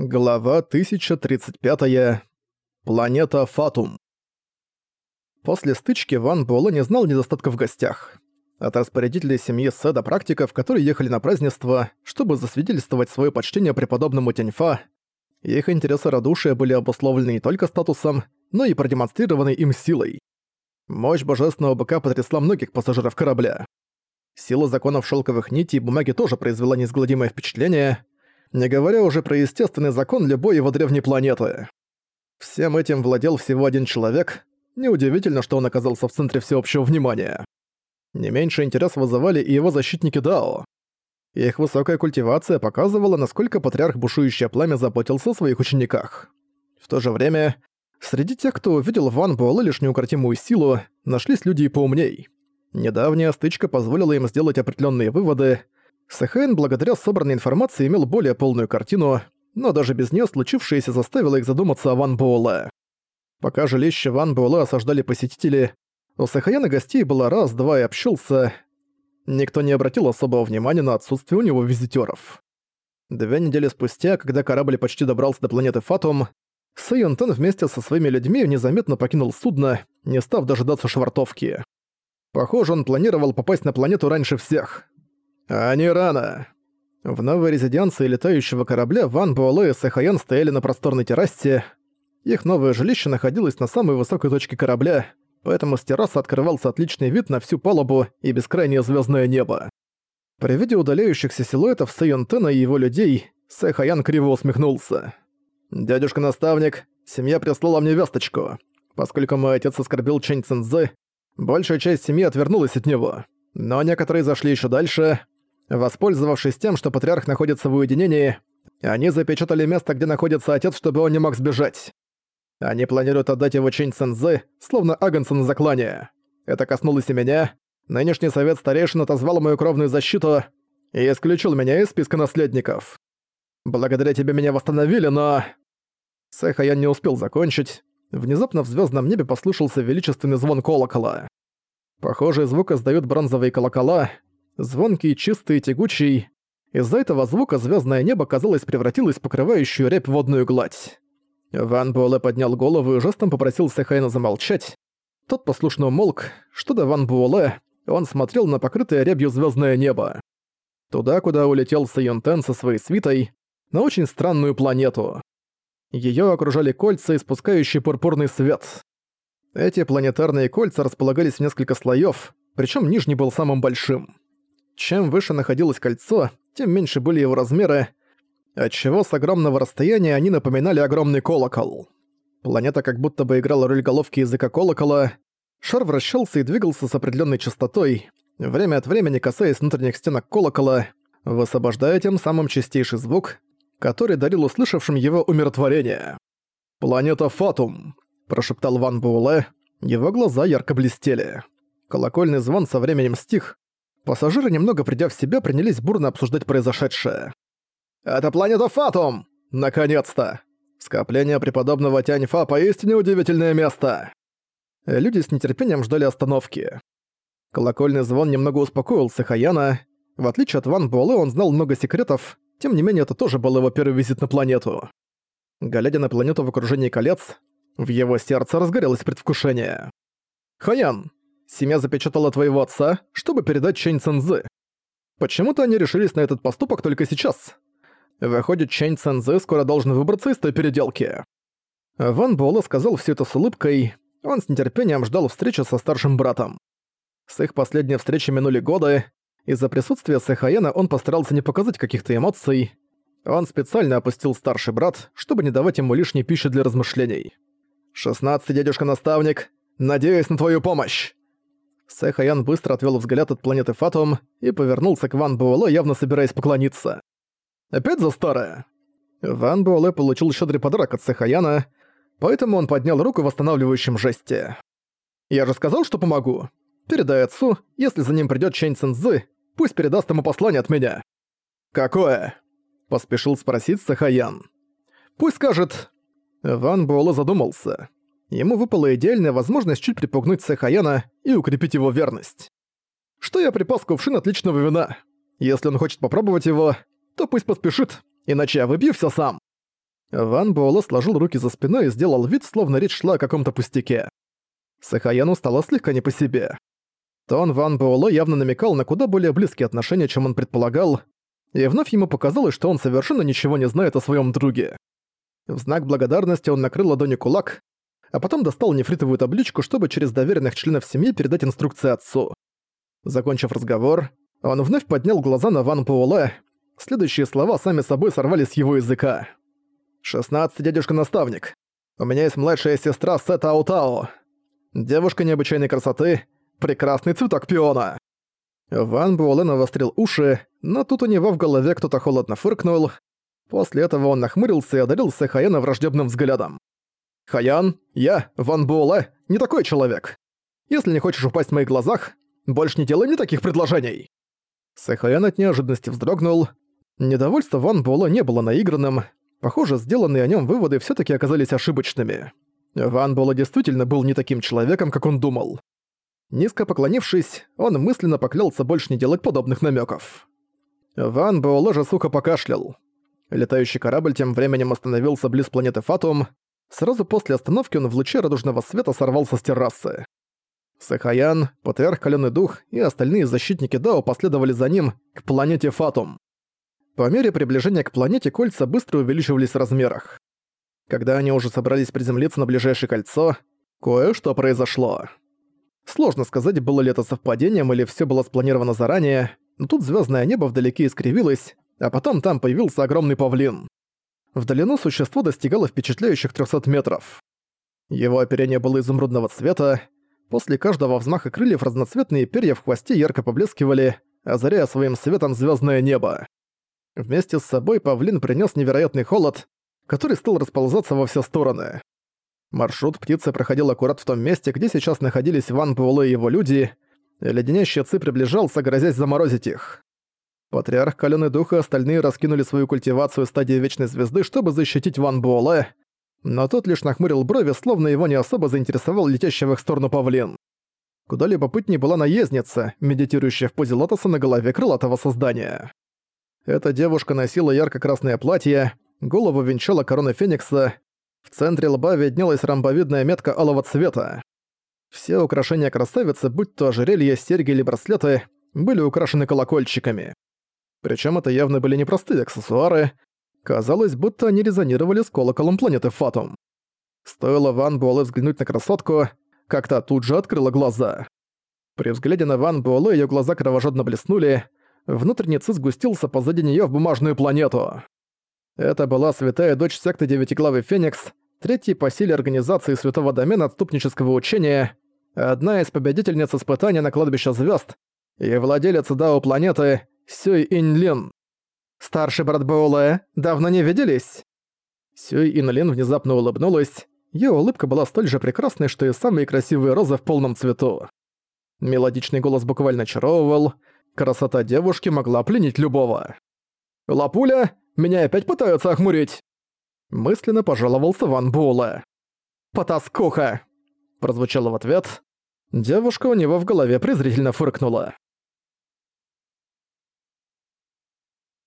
Глава 1035. Планета Фатум. После стычки Ван Буэлэ не знал недостатков в гостях. От распорядителей семьи Седа практиков, которые ехали на празднество, чтобы засвидетельствовать свое почтение преподобному Тяньфа, их интересы радушия были обусловлены не только статусом, но и продемонстрированы им силой. Мощь божественного быка потрясла многих пассажиров корабля. Сила законов шелковых нитей и бумаги тоже произвела неизгладимое впечатление — не говоря уже про естественный закон любой его древней планеты. Всем этим владел всего один человек, неудивительно, что он оказался в центре всеобщего внимания. Не меньше интерес вызывали и его защитники Дао. Их высокая культивация показывала, насколько патриарх Бушующее Пламя заботился о своих учениках. В то же время, среди тех, кто увидел Ван Буэлэ лишь неукротимую силу, нашлись люди и поумней. Недавняя стычка позволила им сделать определенные выводы — Сэхэн благодаря собранной информации имел более полную картину, но даже без нее случившееся заставило их задуматься о Ван Буэлэ. Пока жилище Ван Буэлэ осаждали посетители, у Сэхэяна гостей было раз-два и общался. Никто не обратил особого внимания на отсутствие у него визитёров. Две недели спустя, когда корабль почти добрался до планеты Фатум, Сэйон Тен вместе со своими людьми незаметно покинул судно, не став дожидаться швартовки. Похоже, он планировал попасть на планету раньше всех. «А не рано!» В новой резиденции летающего корабля Ван Буэлэ и Сэхаян стояли на просторной террасе. Их новое жилище находилось на самой высокой точке корабля, поэтому с террасы открывался отличный вид на всю палубу и бескрайнее звездное небо. При виде удаляющихся силуэтов Сэйон Тэна и его людей, Сэхаян криво усмехнулся. «Дядюшка-наставник, семья прислала мне весточку. Поскольку мой отец оскорбил Чэнь Цинзы, большая часть семьи отвернулась от него. Но некоторые зашли еще дальше, Воспользовавшись тем, что патриарх находится в уединении, они запечатали место, где находится отец, чтобы он не мог сбежать. Они планируют отдать его Чэнь Цэнзы, словно Агансу на заклание. Это коснулось и меня. Нынешний совет старейшин отозвал мою кровную защиту и исключил меня из списка наследников. Благодаря тебе меня восстановили, но... Сэхаян не успел закончить. Внезапно в звездном небе послышался величественный звон колокола. Похожий звук издают бронзовые колокола, звонкий, чистый, тягучий. Из-за этого звука звездное небо, казалось, превратилось в покрывающую рябь водную гладь. Ван Буэлэ поднял голову и жестом попросил Сэхайна замолчать. Тот послушно умолк, что до Ван Буэлэ, он смотрел на покрытое рябью звездное небо. Туда, куда улетел Сэйон Тен со своей свитой, на очень странную планету. Её окружали кольца, испускающие пурпурный свет. Эти планетарные кольца располагались в несколько слоёв, причём нижний был самым большим. Чем выше находилось кольцо, тем меньше были его размеры, отчего с огромного расстояния они напоминали огромный колокол. Планета как будто бы играла роль головки языка колокола, шар вращался и двигался с определенной частотой, время от времени касаясь внутренних стенок колокола, высвобождая тем самым чистейший звук, который дарил услышавшим его умиротворение. «Планета Фатум», – прошептал Ван Буэлэ, его глаза ярко блестели. Колокольный звон со временем стих, Пассажиры, немного придя в себя, принялись бурно обсуждать произошедшее. «Это планета Фатум! Наконец-то! Скопление преподобного Тяньфа поистине удивительное место!» Люди с нетерпением ждали остановки. Колокольный звон немного успокоил Сахаяна. В отличие от Ван Буэлэ, он знал много секретов, тем не менее это тоже был его первый визит на планету. Глядя на планету в окружении колец, в его сердце разгорелось предвкушение. «Хаян, Семья запечатала твоего отца, чтобы передать Чэнь Цэнзы. Почему-то они решились на этот поступок только сейчас. Выходит, Чэнь Цэнзы скоро должен выбраться из той переделки. Ван Буэлэ сказал все это с улыбкой. Он с нетерпением ждал встречи со старшим братом. С их последней встречи минули годы. Из-за присутствия Сэхаена он постарался не показать каких-то эмоций. Он специально опустил старший брат, чтобы не давать ему лишней пищи для размышлений. «Шестнадцатый дядюшка-наставник, надеюсь на твою помощь!» Сэхаян быстро отвел взгляд от планеты Фатум и повернулся к Ван Буэлэ, явно собираясь поклониться. «Опять за старое?» Ван Буэлэ получил щедрый подарок от Сэхаяна, поэтому он поднял руку в восстанавливающем жесте. «Я же сказал, что помогу. Передай отцу, если за ним придёт Чэнь Цинзы, пусть передаст ему послание от меня». «Какое?» – поспешил спросить Сахаян. «Пусть скажет...» Ван Буэлэ задумался ему выпала идеальная возможность чуть припугнуть Сэхаяна и укрепить его верность. Что я припас кувшин отличного вина. Если он хочет попробовать его, то пусть поспешит, иначе я выбью всё сам. Ван Буэлэ сложил руки за спиной и сделал вид, словно речь шла о каком-то пустяке. Сахаяну стало слегка не по себе. Тон Ван Буэлэ явно намекал на куда более близкие отношения, чем он предполагал, и вновь ему показалось, что он совершенно ничего не знает о своем друге. В знак благодарности он накрыл ладонью кулак, а потом достал нефритовую табличку, чтобы через доверенных членов семьи передать инструкции отцу. Закончив разговор, он вновь поднял глаза на Ван Буэлэ. Следующие слова сами собой сорвались с его языка. «Шестнадцатый дядюшка-наставник. У меня есть младшая сестра Сета Аутао. Девушка необычайной красоты, прекрасный цветок пиона». Ван Буэлэ навострил уши, но тут у него в голове кто-то холодно фыркнул. После этого он нахмурился и одарил Сэхаяна враждебным взглядом. «Хаян, я, Ван Буэлэ, не такой человек. Если не хочешь упасть в моих глазах, больше не делай мне таких предложений!» Сэхаян от неожиданности вздрогнул. Недовольство Ван Буэлэ не было наигранным, Похоже, сделанные о нем выводы все таки оказались ошибочными. Ван Буэлэ действительно был не таким человеком, как он думал. Низко поклонившись, он мысленно поклялся больше не делать подобных намеков. Ван Буэлэ же сухо покашлял. Летающий корабль тем временем остановился близ планеты Фатум. Сразу после остановки он в луче радужного света сорвался с террасы. Сахаян, Патриарх Калёный Дух и остальные защитники Дао последовали за ним к планете Фатум. По мере приближения к планете кольца быстро увеличивались в размерах. Когда они уже собрались приземлиться на ближайшее кольцо, кое-что произошло. Сложно сказать, было ли это совпадением или все было спланировано заранее, но тут звездное небо вдалеке искривилось, а потом там появился огромный павлин. В длину существо достигало впечатляющих 300 метров. Его оперение было изумрудного цвета, после каждого взмаха крыльев разноцветные перья в хвосте ярко поблескивали, озаряя своим светом звездное небо. Вместе с собой павлин принес невероятный холод, который стал расползаться во все стороны. Маршрут птицы проходил аккурат в том месте, где сейчас находились Ван Буэлэ и его люди, и леденящий ци приближался, грозясь заморозить их. Патриарх Калёный Дух и остальные раскинули свою культивацию стадии Вечной Звезды, чтобы защитить Ван Буэлэ, но тот лишь нахмурил брови, словно его не особо заинтересовал летящий в их сторону павлин. Куда любопытнее была наездница, медитирующая в позе лотоса на голове крылатого создания. Эта девушка носила ярко-красное платье, голову венчала корона Феникса, в центре лба виднелась ромбовидная метка алого цвета. Все украшения красавицы, будь то ожерелье, серьги или браслеты, были украшены колокольчиками. Причем это явно были непростые аксессуары. Казалось, будто они резонировали с колоколом планеты Фатум. Стоило Ван Буэлэ взглянуть на красотку, как та тут же открыла глаза. При взгляде на Ван Буэлэ её глаза кровожадно блеснули, внутренний ци сгустился позади неё в бумажную планету. Это была святая дочь секты Девятиглавый Феникс, третьей по силе организации Святого Домена отступнического учения, одна из победительниц испытания на кладбище звезд и владелец Дао планеты Сюй Инлин. «Старший брат Боулэ, давно не виделись?» Сюй Инлин внезапно улыбнулась. Её улыбка была столь же прекрасной, что и самые красивые розы в полном цвету. Мелодичный голос буквально очаровывал, Красота девушки могла пленить любого. «Лапуля, меня опять пытаются охмурить!» Мысленно пожаловался Ван Буэлэ. «Потаскуха!» Прозвучало в ответ. Девушка у него в голове презрительно фыркнула.